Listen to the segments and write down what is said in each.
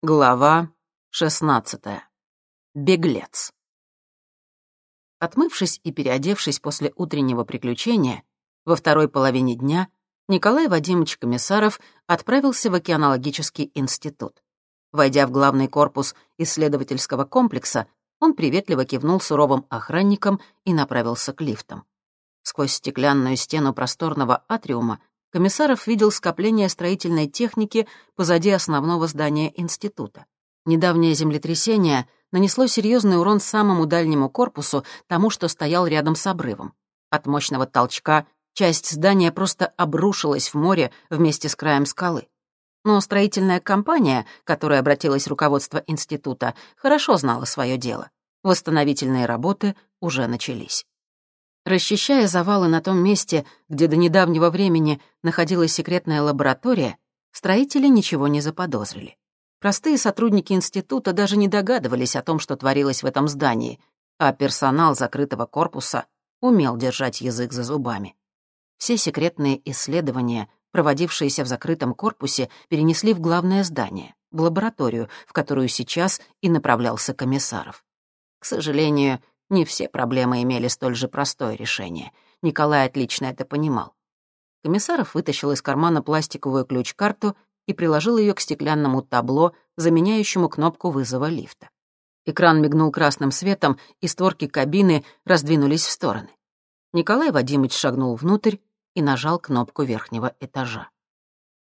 Глава шестнадцатая. Беглец. Отмывшись и переодевшись после утреннего приключения, во второй половине дня Николай Вадимович Комиссаров отправился в океанологический институт. Войдя в главный корпус исследовательского комплекса, он приветливо кивнул суровым охранникам и направился к лифтам. Сквозь стеклянную стену просторного атриума Комиссаров видел скопление строительной техники позади основного здания института. Недавнее землетрясение нанесло серьезный урон самому дальнему корпусу, тому, что стоял рядом с обрывом. От мощного толчка часть здания просто обрушилась в море вместе с краем скалы. Но строительная компания, которой обратилось руководство института, хорошо знала свое дело. Восстановительные работы уже начались. Расчищая завалы на том месте, где до недавнего времени находилась секретная лаборатория, строители ничего не заподозрили. Простые сотрудники института даже не догадывались о том, что творилось в этом здании, а персонал закрытого корпуса умел держать язык за зубами. Все секретные исследования, проводившиеся в закрытом корпусе, перенесли в главное здание, в лабораторию, в которую сейчас и направлялся комиссаров. К сожалению, не все проблемы имели столь же простое решение. Николай отлично это понимал. Комиссаров вытащил из кармана пластиковую ключ-карту и приложил ее к стеклянному табло, заменяющему кнопку вызова лифта. Экран мигнул красным светом, и створки кабины раздвинулись в стороны. Николай Вадимович шагнул внутрь и нажал кнопку верхнего этажа.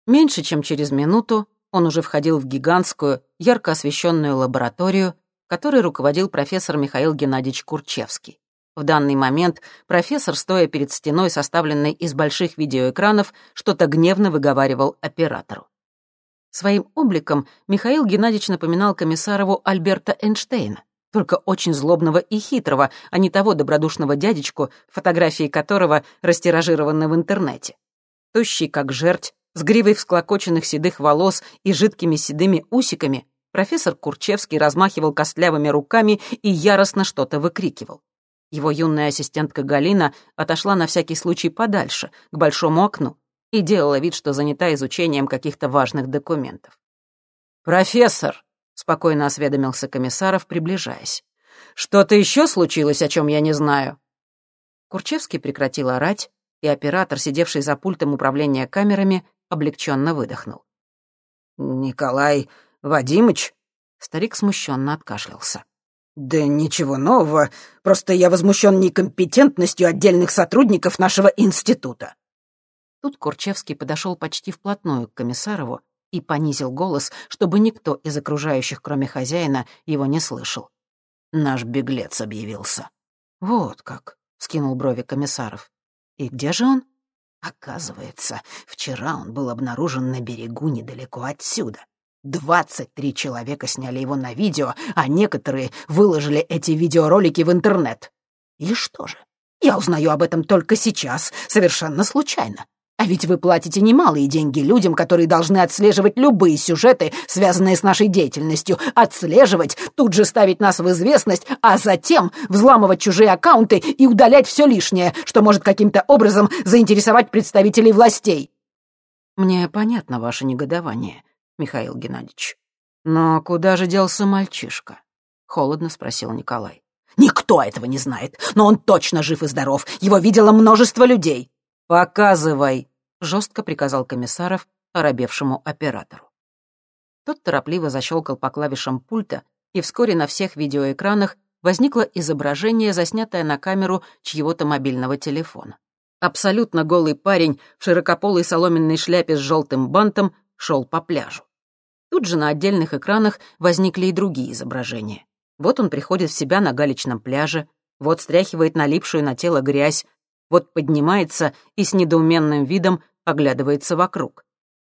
Меньше чем через минуту он уже входил в гигантскую, ярко освещенную лабораторию, которой руководил профессор Михаил Геннадьевич Курчевский. В данный момент профессор, стоя перед стеной, составленной из больших видеоэкранов, что-то гневно выговаривал оператору. Своим обликом Михаил Геннадьевич напоминал комиссарову Альберта Эйнштейна, только очень злобного и хитрого, а не того добродушного дядечку, фотографии которого растиражированы в интернете. Тощий, как жерть, с гривой всклокоченных седых волос и жидкими седыми усиками, Профессор Курчевский размахивал костлявыми руками и яростно что-то выкрикивал. Его юная ассистентка Галина отошла на всякий случай подальше, к большому окну, и делала вид, что занята изучением каких-то важных документов. «Профессор!» — спокойно осведомился Комиссаров, приближаясь. «Что-то еще случилось, о чем я не знаю?» Курчевский прекратил орать, и оператор, сидевший за пультом управления камерами, облегченно выдохнул. «Николай «Вадимыч?» Старик смущенно откашлялся. «Да ничего нового, просто я возмущен некомпетентностью отдельных сотрудников нашего института». Тут Курчевский подошел почти вплотную к Комиссарову и понизил голос, чтобы никто из окружающих, кроме хозяина, его не слышал. Наш беглец объявился. «Вот как», — скинул брови Комиссаров. «И где же он?» Оказывается, вчера он был обнаружен на берегу недалеко отсюда. Двадцать три человека сняли его на видео, а некоторые выложили эти видеоролики в интернет. И что же? Я узнаю об этом только сейчас, совершенно случайно. А ведь вы платите немалые деньги людям, которые должны отслеживать любые сюжеты, связанные с нашей деятельностью, отслеживать, тут же ставить нас в известность, а затем взламывать чужие аккаунты и удалять все лишнее, что может каким-то образом заинтересовать представителей властей. Мне понятно ваше негодование, Михаил Геннадьевич. «Но куда же делся мальчишка?» — холодно спросил Николай. «Никто этого не знает, но он точно жив и здоров. Его видело множество людей». «Показывай!» — жестко приказал комиссаров оробевшему оператору. Тот торопливо защелкал по клавишам пульта, и вскоре на всех видеоэкранах возникло изображение, заснятое на камеру чьего-то мобильного телефона. Абсолютно голый парень в широкополой соломенной шляпе с желтым бантом шел по пляжу. Тут же на отдельных экранах возникли и другие изображения. Вот он приходит в себя на галечном пляже, вот стряхивает налипшую на тело грязь, вот поднимается и с недоуменным видом оглядывается вокруг.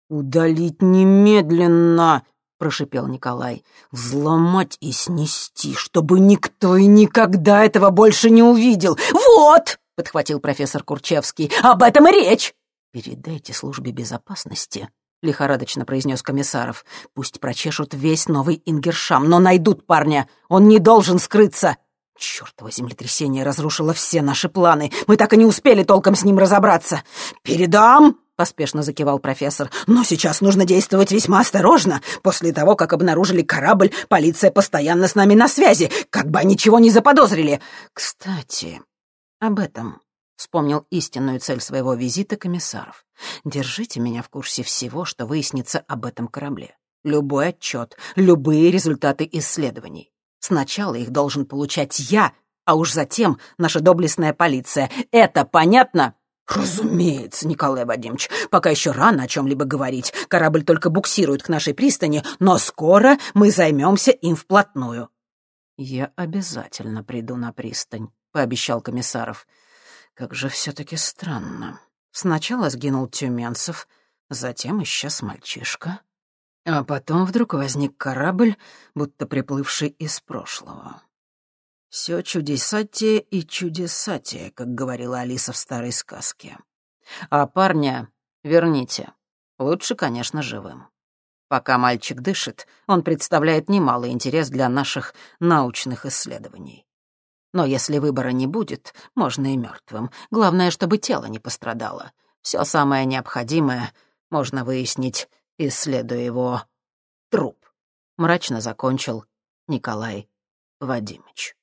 «Удалить немедленно!» — прошипел Николай. «Взломать и снести, чтобы никто и никогда этого больше не увидел!» «Вот!» — подхватил профессор Курчевский. «Об этом и речь!» «Передайте службе безопасности, — лихорадочно произнес комиссаров. «Пусть прочешут весь новый Ингершам, но найдут парня. Он не должен скрыться. Чёртово землетрясение разрушило все наши планы. Мы так и не успели толком с ним разобраться. Передам!» — поспешно закивал профессор. «Но сейчас нужно действовать весьма осторожно. После того, как обнаружили корабль, полиция постоянно с нами на связи, как бы ничего не заподозрили». «Кстати, об этом», — вспомнил истинную цель своего визита комиссаров. «Держите меня в курсе всего, что выяснится об этом корабле. Любой отчет, любые результаты исследований. Сначала их должен получать я, а уж затем наша доблестная полиция. Это понятно?» «Разумеется, Николай Вадимович. Пока еще рано о чем-либо говорить. Корабль только буксирует к нашей пристани, но скоро мы займемся им вплотную». «Я обязательно приду на пристань», — пообещал Комиссаров. «Как же все-таки странно. Сначала сгинул Тюменцев, затем исчез мальчишка, а потом вдруг возник корабль, будто приплывший из прошлого». Все чудесатие и чудесатие, как говорила Алиса в старой сказке. А парня верните. Лучше, конечно, живым. Пока мальчик дышит, он представляет немалый интерес для наших научных исследований. Но если выбора не будет, можно и мертвым. Главное, чтобы тело не пострадало. Все самое необходимое можно выяснить, исследуя его труп. Мрачно закончил Николай Вадимович.